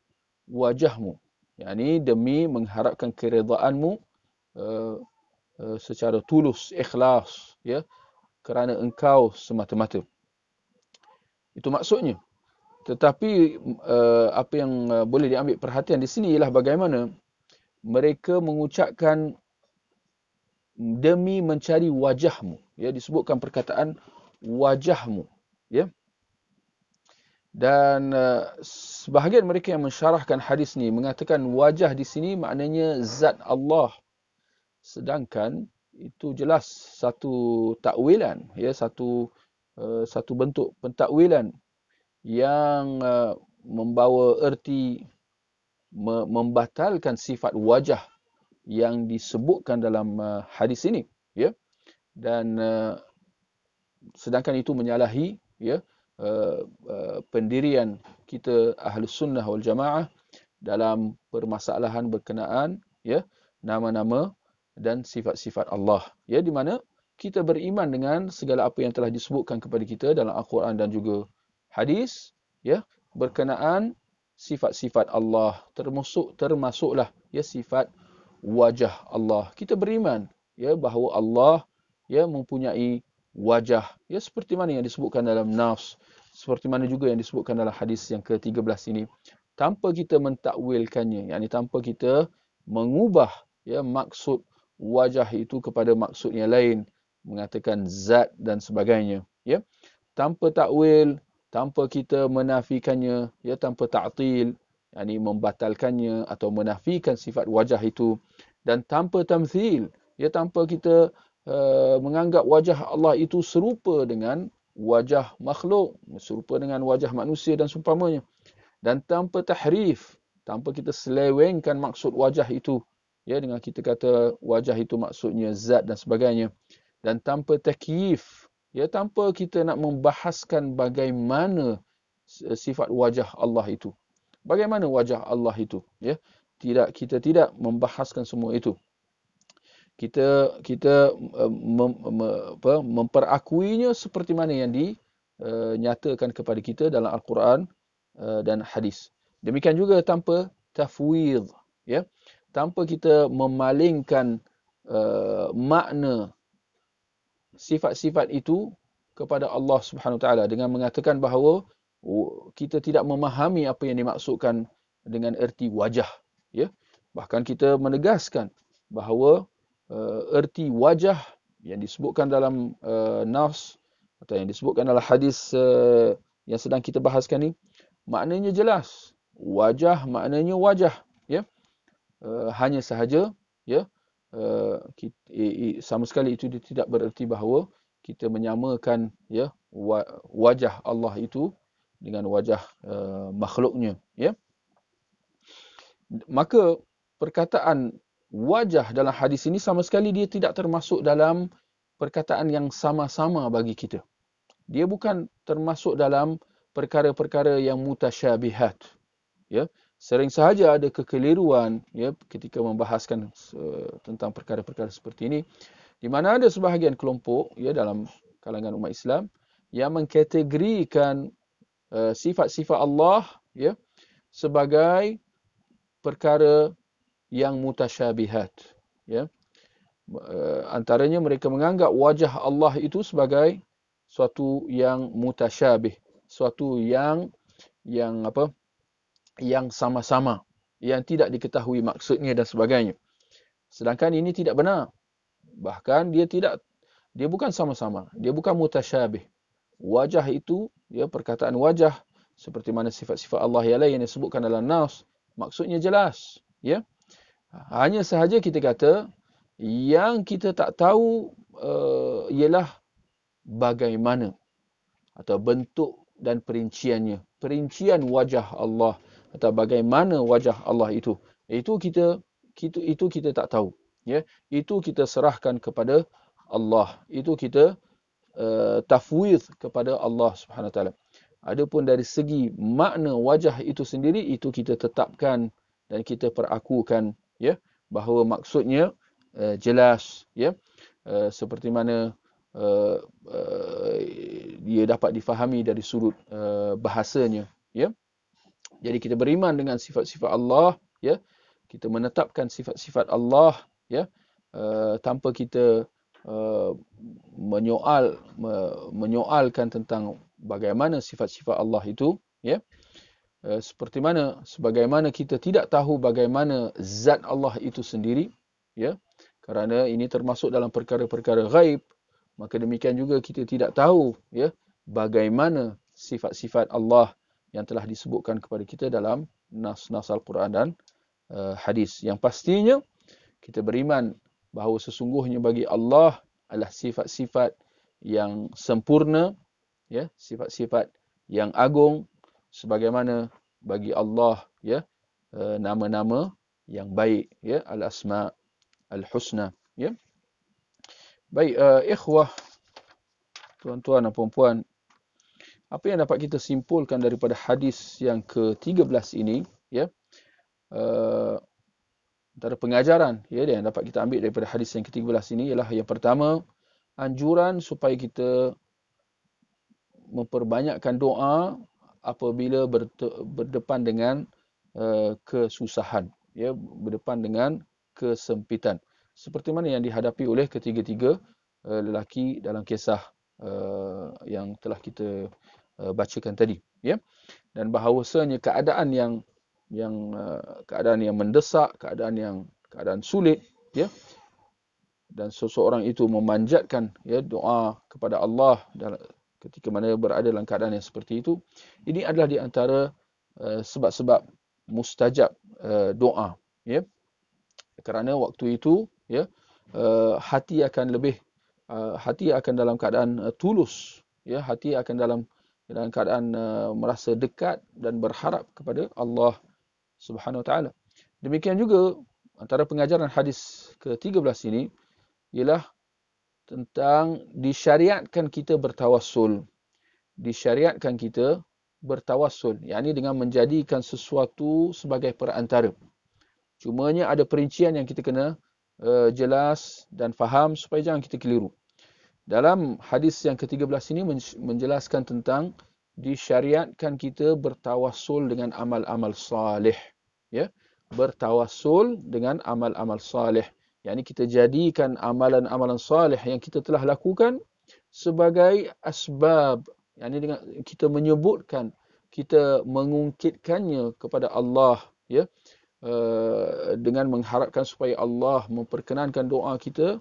wajahmu. Yani demi mengharapkan keredaanmu uh, uh, secara tulus, ikhlas. ya, Kerana engkau semata-mata. Itu maksudnya. Tetapi uh, apa yang uh, boleh diambil perhatian di sini ialah bagaimana mereka mengucapkan demi mencari wajahmu. Ya, disebutkan perkataan wajahmu. Ya, dan uh, sebahagian mereka yang mensyarahkan hadis ni mengatakan wajah di sini maknanya zat Allah. Sedangkan itu jelas satu takwilan ya satu uh, satu bentuk pentakwilan yang uh, membawa erti me membatalkan sifat wajah yang disebutkan dalam uh, hadis ini ya. Dan sedangkan itu menyalahi ya pendirian kita ahlus sunnah wal jamaah dalam permasalahan berkenaan ya nama-nama dan sifat-sifat Allah. Ya di mana kita beriman dengan segala apa yang telah disebutkan kepada kita dalam al-Quran dan juga hadis ya berkenaan sifat-sifat Allah. Termasuk termasuklah ya sifat wajah Allah. Kita beriman ya bahawa Allah ya mempunyai wajah. Ya seperti mana yang disebutkan dalam nas seperti mana juga yang disebutkan dalam hadis yang ke-13 ini. Tanpa kita mentakwilkannya yakni tanpa kita mengubah ya maksud wajah itu kepada maksud yang lain mengatakan zat dan sebagainya ya. Tanpa takwil tanpa kita menafikannya ya tanpa ta'til yakni membatalkannya atau menafikan sifat wajah itu. Dan tanpa tamthil ya tanpa kita uh, menganggap wajah Allah itu serupa dengan wajah makhluk serupa dengan wajah manusia dan seumpamanya. Dan tanpa tahrif tanpa kita selewengkan maksud wajah itu ya dengan kita kata wajah itu maksudnya zat dan sebagainya dan tanpa takyif ya tanpa kita nak membahaskan bagaimana sifat wajah Allah itu. Bagaimana wajah Allah itu ya? Tidak kita tidak membahaskan semua itu. Kita kita uh, mem, mem, apa, memperakuinya seperti mana yang dinyatakan uh, kepada kita dalam al-Quran uh, dan hadis. Demikian juga tanpa tafwid ya? Tanpa kita memalingkan uh, makna sifat-sifat itu kepada Allah Subhanahu taala dengan mengatakan bahawa oh, kita tidak memahami apa yang dimaksudkan dengan erti wajah ya. Bahkan kita menegaskan bahawa uh, erti wajah yang disebutkan dalam uh, nas atau yang disebutkan dalam hadis uh, yang sedang kita bahaskan ni maknanya jelas. Wajah maknanya wajah ya. Uh, hanya sahaja ya kita, eh, sama sekali itu tidak bererti bahawa kita menyamakan ya wajah Allah itu dengan wajah uh, makhluknya ya. Maka perkataan wajah dalam hadis ini sama sekali dia tidak termasuk dalam perkataan yang sama-sama bagi kita. Dia bukan termasuk dalam perkara-perkara yang mutasyabihat ya sering sahaja ada kekeliruan ya ketika membahaskan uh, tentang perkara-perkara seperti ini. Di mana ada sebahagian kelompok ya dalam kalangan umat Islam yang mengkategorikan uh, sifat-sifat Allah ya sebagai perkara yang mutasyabihat ya. Uh, antaranya mereka menganggap wajah Allah itu sebagai suatu yang mutasyabih suatu yang yang apa yang sama-sama yang tidak diketahui maksudnya dan sebagainya sedangkan ini tidak benar Bahkan dia tidak dia bukan sama-sama, dia bukan mutasyabih. Wajah itu ya perkataan wajah seperti mana sifat-sifat Allah yang lain yang disebutkan dalam nas, maksudnya jelas, ya. Hanya sahaja kita kata yang kita tak tahu uh, ialah bagaimana atau bentuk dan perinciannya. Perincian wajah Allah atau bagaimana wajah Allah itu. Itu kita, kita itu kita tak tahu ya. Itu kita serahkan kepada Allah. Itu kita uh, tafwid kepada Allah Subhanahu taala. Adapun dari segi makna wajah itu sendiri itu kita tetapkan dan kita perakukan ya. Bahawa maksudnya uh, jelas ya. Uh, seperti mana uh, uh, dia dapat difahami dari sudut uh, bahasanya ya jadi kita beriman dengan sifat-sifat Allah ya. Kita menetapkan sifat-sifat Allah ya. Uh, tanpa kita uh, menyoal me, menyoalkan tentang bagaimana sifat-sifat Allah itu ya. Uh, seperti mana sebagaimana kita tidak tahu bagaimana zat Allah itu sendiri ya. Kerana ini termasuk dalam perkara-perkara gaib maka demikian juga kita tidak tahu ya bagaimana sifat-sifat Allah yang telah disebutkan kepada kita dalam nas-nas Al-Quran dan uh, hadis. Yang pastinya kita beriman bahawa sesungguhnya bagi Allah adalah sifat-sifat yang sempurna ya sifat-sifat yang agung sebagaimana bagi Allah ya eh, nama-nama yang baik ya al-asma al-husna ya. Baik uh, ikhwah tuan-tuan dan puan-puan apa yang dapat kita simpulkan daripada hadis yang ke-13 ini ya uh, antara pengajaran ya yang dapat kita ambil daripada hadis yang ke-13 ini ialah yang pertama anjuran supaya kita memperbanyakkan doa apabila berdepan dengan uh, kesusahan ya berdepan dengan kesempitan. Seperti mana yang dihadapi oleh ketiga-tiga uh, lelaki dalam kisah uh, yang telah kita uh, bacakan tadi ya dan bahawasanya keadaan yang yang uh, keadaan yang mendesak, keadaan yang keadaan sulit, ya. Dan seseorang itu memanjatkan ya doa kepada Allah ketika mana berada dalam keadaan yang seperti itu. Ini adalah di antara uh, sebab-sebab mustajab uh, doa ya kerana waktu itu ya uh, hati akan lebih uh, hati akan dalam keadaan uh, tulus ya hati akan dalam dalam keadaan uh, merasa dekat dan berharap kepada Allah Subhanahu wa taala. Demikian juga antara pengajaran hadis ke-13 ini ialah tentang disyariatkan kita bertawassul. Disyariatkan kita bertawassul yakni dengan menjadikan sesuatu sebagai perantara. Cumanya ada perincian yang kita kena uh, jelas dan faham supaya jangan kita keliru. Dalam hadis yang ke-13 ini menjelaskan tentang disyariatkan kita bertawassul dengan amal-amal salih ya. Bertawassul dengan amal-amal salih. Yakni kita jadikan amalan-amalan salih yang kita telah lakukan sebagai asbab. Yakni dengan kita menyebutkan kita mengungkitkannya kepada Allah ya uh, dengan mengharapkan supaya Allah memperkenankan doa kita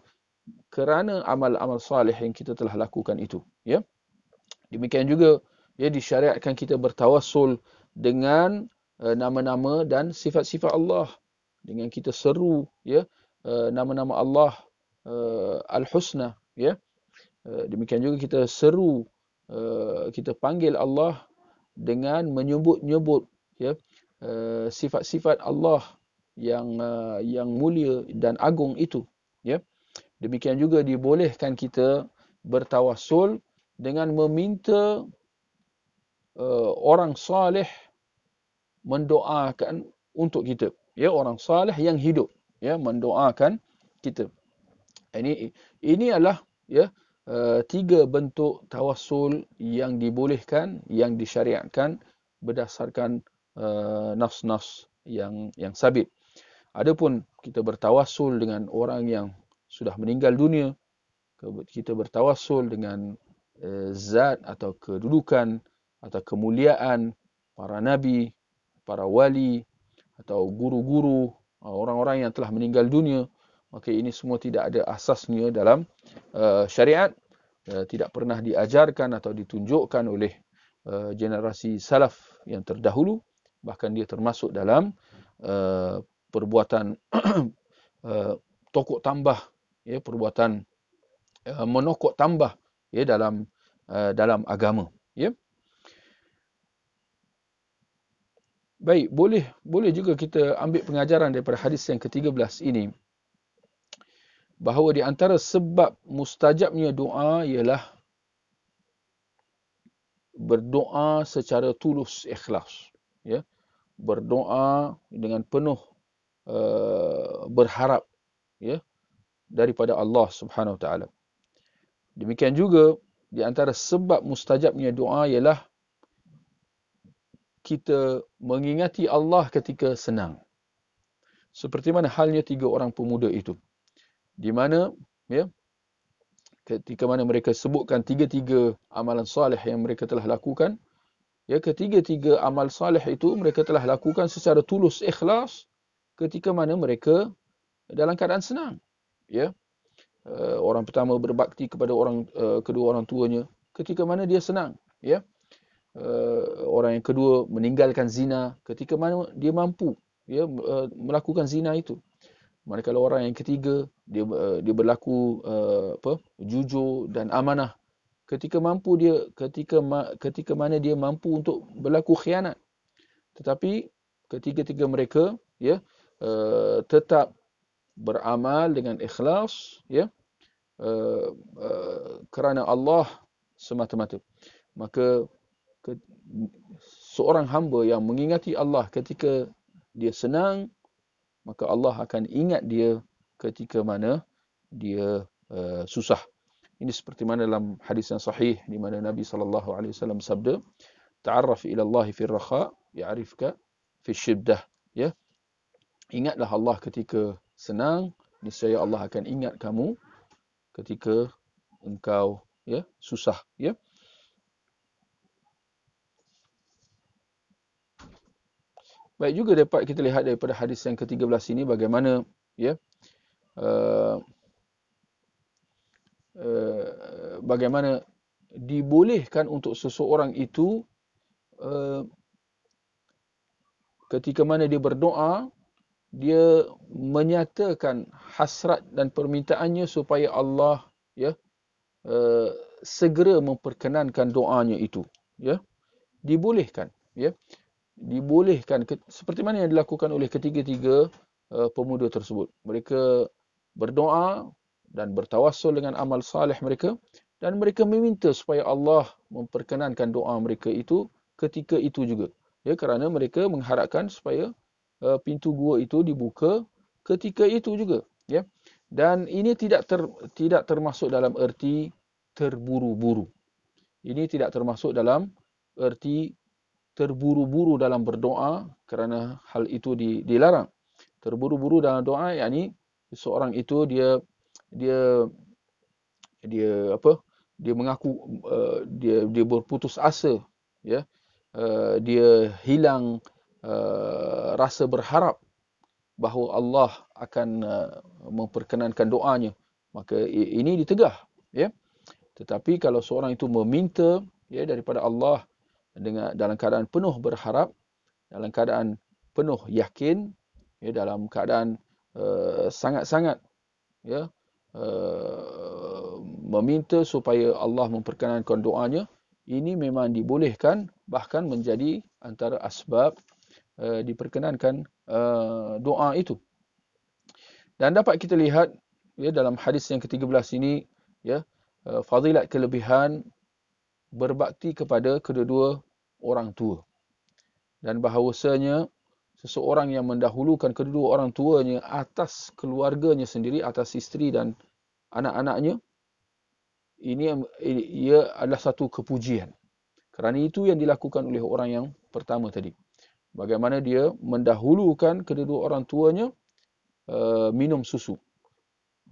kerana amal-amal salih yang kita telah lakukan itu ya. Demikian juga ya disyariatkan kita bertawassul dengan uh, nama-nama dan sifat-sifat Allah. Dengan kita seru ya uh, nama-nama Allah uh, al-husna ya. Uh, demikian juga kita seru uh, kita panggil Allah dengan menyebut-nyebut ya uh, sifat-sifat Allah yang uh, yang mulia dan agung itu ya Demikian juga dibolehkan kita bertawassul dengan meminta uh, orang salih mendoakan untuk kita. Ya, orang salih yang hidup ya mendoakan kita. Ini ini adalah ya uh, tiga bentuk tawassul yang dibolehkan, yang disyariatkan berdasarkan uh, nas-nas yang yang sabit. Adapun kita bertawassul dengan orang yang sudah meninggal dunia kita bertawassul dengan uh, zat atau kedudukan atau kemuliaan para nabi para wali atau guru-guru uh, orang-orang yang telah meninggal dunia maka ini semua tidak ada asasnya dalam uh, syariat uh, tidak pernah diajarkan atau ditunjukkan oleh uh, generasi salaf yang terdahulu bahkan dia termasuk dalam uh, perbuatan uh, tokok tambah ya perbuatan uh, menokok tambah ya dalam uh, dalam agama ya. Baik boleh boleh juga kita ambil pengajaran daripada hadis yang ke-13 ini. Bahawa di antara sebab mustajabnya doa ialah berdoa secara tulus ikhlas ya berdoa dengan penuh uh, berharap ya daripada Allah Subhanahu taala. Demikian juga di antara sebab mustajabnya doa ialah kita mengingati Allah ketika senang. Seperti mana halnya tiga orang pemuda itu. Di mana ya ketika mana mereka sebutkan tiga-tiga amalan soleh yang mereka telah lakukan, ya ketiga-tiga amal soleh itu mereka telah lakukan secara tulus ikhlas ketika mana mereka dalam keadaan senang ya. Uh, orang pertama berbakti kepada orang uh, kedua orang tuanya ketika mana dia senang ya. Uh, orang yang kedua meninggalkan zina ketika mana dia mampu ya uh, melakukan zina itu. Manakala orang yang ketiga dia uh, dia berlaku uh, apa jujur dan amanah ketika mampu dia ketika ketika mana dia mampu untuk berlaku khianat. Tetapi ketiga-tiga mereka ya uh, tetap beramal dengan ikhlas ya uh, uh, kerana Allah semata-mata. Maka ke, seorang hamba yang mengingati Allah ketika dia senang maka Allah akan ingat dia ketika mana dia uh, susah ini seperti mana dalam hadis yang sahih di mana Nabi sallallahu alaihi wasallam sabda ta'arraf ila Allah fi ar-rakha ya'rifka fi shiddah ya ingatlah Allah ketika senang, niscaya Allah akan ingat kamu ketika engkau ya susah ya. Baik juga dapat kita lihat daripada hadis yang ke-13 ini bagaimana ya uh, uh, bagaimana dibolehkan untuk seseorang itu uh, ketika mana dia berdoa dia menyatakan hasrat dan permintaannya supaya Allah ya uh, segera memperkenankan doanya itu ya. Dibolehkan ya. Dibolehkan seperti mana yang dilakukan oleh ketiga-tiga uh, pemuda tersebut. Mereka berdoa dan bertawassul dengan amal saleh mereka dan mereka meminta supaya Allah memperkenankan doa mereka itu ketika itu juga. Ya kerana mereka mengharapkan supaya uh, pintu gua itu dibuka ketika itu juga ya. Dan ini tidak ter, tidak termasuk dalam erti terburu-buru. Ini tidak termasuk dalam erti terburu-buru dalam berdoa kerana hal itu dilarang. Terburu-buru dalam doa yakni seorang itu dia dia dia apa dia mengaku uh, dia dia berputus asa ya. Uh, dia hilang uh, rasa berharap bahawa Allah akan uh, memperkenankan doanya. Maka ini ditegah ya. Tetapi kalau seorang itu meminta ya daripada Allah dengan dalam keadaan penuh berharap dalam keadaan penuh yakin ya dalam keadaan sangat-sangat uh, ya uh, meminta supaya Allah memperkenankan doanya. Ini memang dibolehkan bahkan menjadi antara asbab uh, diperkenankan uh, doa itu. Dan dapat kita lihat ya dalam hadis yang ke-13 ini ya uh, fadilat kelebihan berbakti kepada kedua-dua orang tua. Dan bahawasanya seseorang yang mendahulukan kedua orang tuanya atas keluarganya sendiri, atas isteri dan anak-anaknya, ini ia adalah satu kepujian. Kerana itu yang dilakukan oleh orang yang pertama tadi. Bagaimana dia mendahulukan kedua orang tuanya uh, minum susu.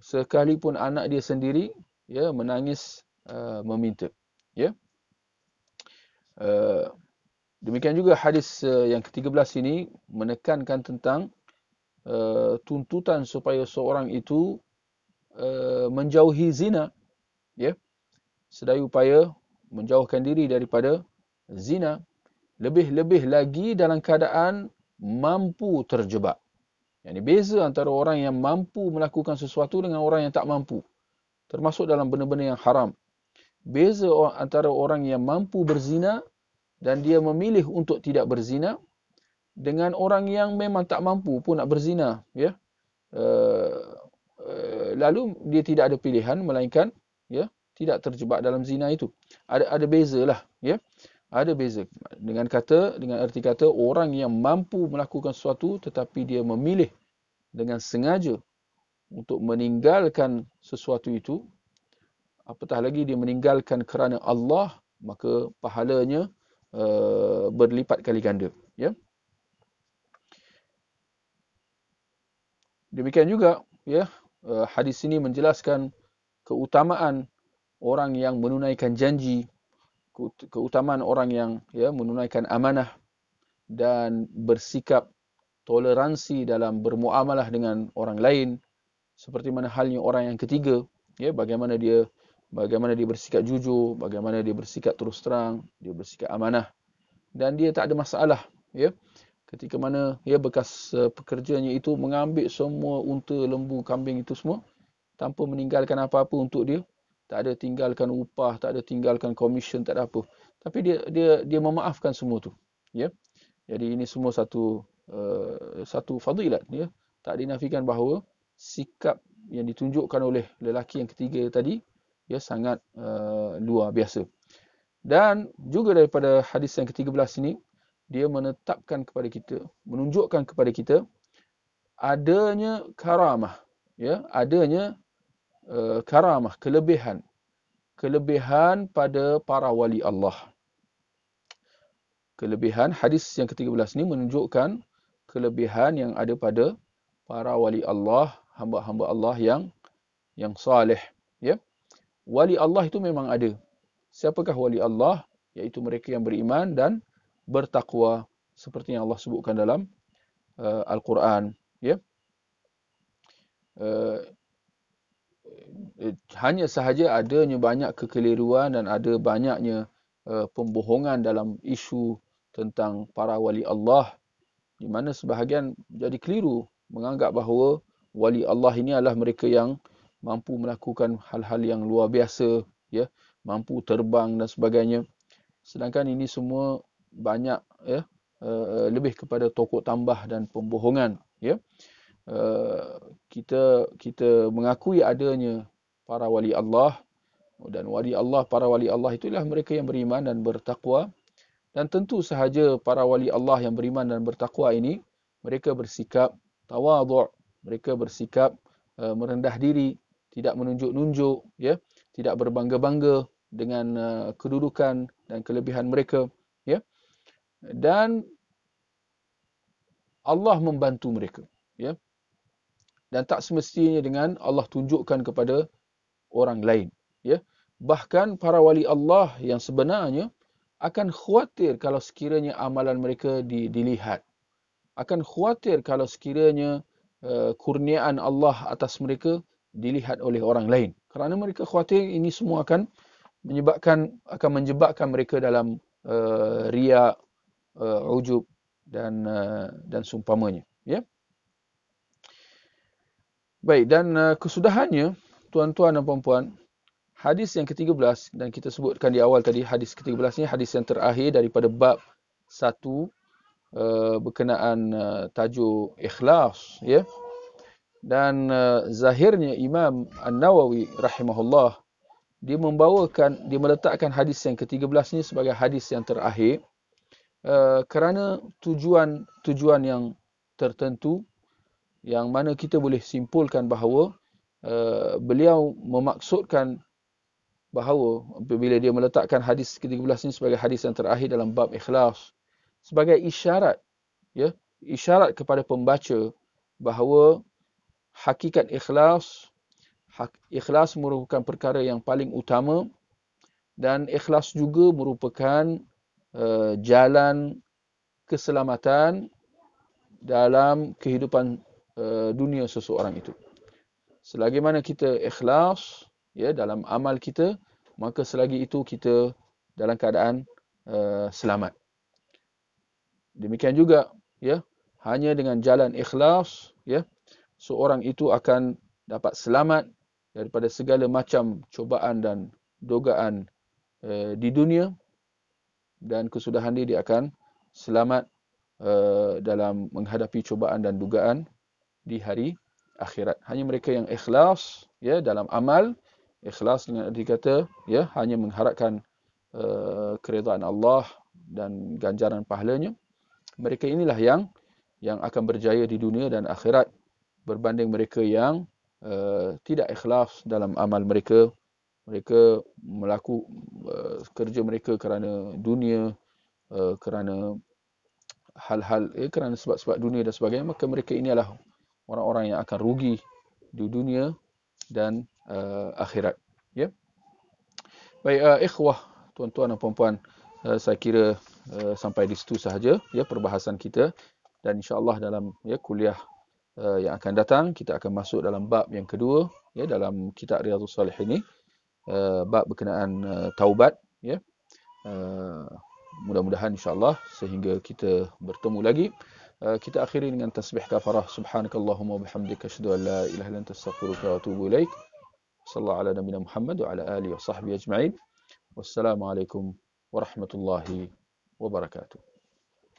Sekalipun anak dia sendiri ya menangis uh, meminta. Ya. Uh, Demikian juga hadis uh, yang ke-13 ini menekankan tentang uh, tuntutan supaya seorang itu uh, menjauhi zina. Ya. Sedaya upaya menjauhkan diri daripada zina. Lebih-lebih lagi dalam keadaan mampu terjebak. Yang ini beza antara orang yang mampu melakukan sesuatu dengan orang yang tak mampu. Termasuk dalam benda-benda yang haram. Beza antara orang yang mampu berzina dan dia memilih untuk tidak berzina dengan orang yang memang tak mampu pun nak berzina ya. Uh, uh, lalu dia tidak ada pilihan melainkan ya tidak terjebak dalam zina itu. Ada ada bezalah ya. Ada beza dengan kata dengan erti kata orang yang mampu melakukan sesuatu tetapi dia memilih dengan sengaja untuk meninggalkan sesuatu itu apatah lagi dia meninggalkan kerana Allah maka pahalanya Uh, berlipat kali ganda ya. Demikian juga ya uh, hadis ini menjelaskan keutamaan orang yang menunaikan janji keutamaan orang yang ya menunaikan amanah dan bersikap toleransi dalam bermuamalah dengan orang lain seperti mana halnya orang yang ketiga ya bagaimana dia bagaimana dia bersikap jujur, bagaimana dia bersikap terus terang, dia bersikap amanah dan dia tak ada masalah ya. Ketika mana ya bekas uh, pekerjanya itu mengambil semua unta, lembu, kambing itu semua tanpa meninggalkan apa-apa untuk dia, tak ada tinggalkan upah, tak ada tinggalkan komisen, tak ada apa. Tapi dia dia dia memaafkan semua tu, ya. Jadi ini semua satu uh, satu fadilat ya. Tak dinafikan bahawa sikap yang ditunjukkan oleh lelaki yang ketiga tadi ya sangat uh, luar biasa. Dan juga daripada hadis yang ke-13 ini dia menetapkan kepada kita, menunjukkan kepada kita adanya karamah, ya, adanya uh, karamah, kelebihan. Kelebihan pada para wali Allah. Kelebihan hadis yang ke-13 ini menunjukkan kelebihan yang ada pada para wali Allah, hamba-hamba Allah yang yang saleh, ya wali Allah itu memang ada. Siapakah wali Allah? Yaitu mereka yang beriman dan bertakwa seperti yang Allah sebutkan dalam uh, Al-Quran. Ya. Uh, hanya sahaja adanya banyak kekeliruan dan ada banyaknya uh, pembohongan dalam isu tentang para wali Allah di mana sebahagian jadi keliru menganggap bahawa wali Allah ini adalah mereka yang mampu melakukan hal-hal yang luar biasa ya mampu terbang dan sebagainya. Sedangkan ini semua banyak ya uh, lebih kepada tokok tambah dan pembohongan ya. Uh, kita kita mengakui adanya para wali Allah dan wali Allah para wali Allah itulah mereka yang beriman dan bertakwa. Dan tentu sahaja para wali Allah yang beriman dan bertakwa ini mereka bersikap tawadhu mereka bersikap uh, merendah diri tidak menunjuk-nunjuk ya tidak berbangga-bangga dengan uh, kedudukan dan kelebihan mereka ya. Dan Allah membantu mereka ya. Dan tak semestinya dengan Allah tunjukkan kepada orang lain ya. Bahkan para wali Allah yang sebenarnya akan khawatir kalau sekiranya amalan mereka di, dilihat. Akan khawatir kalau sekiranya uh, kurniaan Allah atas mereka dilihat oleh orang lain. Kerana mereka khawatir ini semua akan menyebabkan akan menjebakkan mereka dalam uh, riak uh, ujub dan uh, dan seumpamanya ya. Baik dan uh, kesudahannya tuan-tuan dan puan-puan hadis yang ke-13 dan kita sebutkan di awal tadi hadis ke-13 ni hadis yang terakhir daripada bab satu uh, berkenaan uh, tajuk ikhlas ya dan uh, zahirnya Imam An-Nawawi rahimahullah dia membawakan dia meletakkan hadis yang ke-13 ni sebagai hadis yang terakhir. Uh, kerana tujuan tujuan yang tertentu yang mana kita boleh simpulkan bahawa uh, beliau memaksudkan bahawa apabila dia meletakkan hadis ke-13 ini sebagai hadis yang terakhir dalam bab ikhlas sebagai isyarat ya isyarat kepada pembaca bahawa hakikat ikhlas ikhlas merupakan perkara yang paling utama dan ikhlas juga merupakan uh, jalan keselamatan dalam kehidupan uh, dunia seseorang itu. Selagi mana kita ikhlas ya dalam amal kita, maka selagi itu kita dalam keadaan uh, selamat. Demikian juga ya, hanya dengan jalan ikhlas ya, seorang itu akan dapat selamat daripada segala macam cobaan dan dogaan uh, di dunia dan kesudahan dia, dia akan selamat uh, dalam menghadapi cobaan dan dugaan di hari akhirat. Hanya mereka yang ikhlas ya dalam amal, ikhlas dengan arti kata ya hanya mengharapkan uh, keridaan Allah dan ganjaran pahalanya. Mereka inilah yang yang akan berjaya di dunia dan akhirat berbanding mereka yang uh, tidak ikhlas dalam amal mereka. Mereka melaku uh, kerja mereka kerana dunia uh, kerana hal-hal eh, kerana sebab-sebab dunia dan sebagainya maka mereka ini adalah orang-orang yang akan rugi di dunia dan uh, akhirat. Ya? Baik uh, ikhwah tuan-tuan dan puan-puan uh, saya kira uh, sampai di situ sahaja ya perbahasan kita. Dan insyaallah dalam ya kuliah uh, yang akan datang. Kita akan masuk dalam bab yang kedua ya dalam kitab riyadhus salihin ini. Uh, bab berkenaan uh, taubat ya. Uh, mudah-mudahan insyaallah sehingga kita bertemu lagi. Uh, kita akhiri dengan tasbih kafarah. Subhanakallahumma bihamdika asyhadu an la ilaha illa anta astaghfiruka wa atubu ilaik. Sallallahu ala nabiyina muhammad wa ala alihi wa sahbihi ajma'in. Wassalamu alaikum warahmatullahi wabarakatuh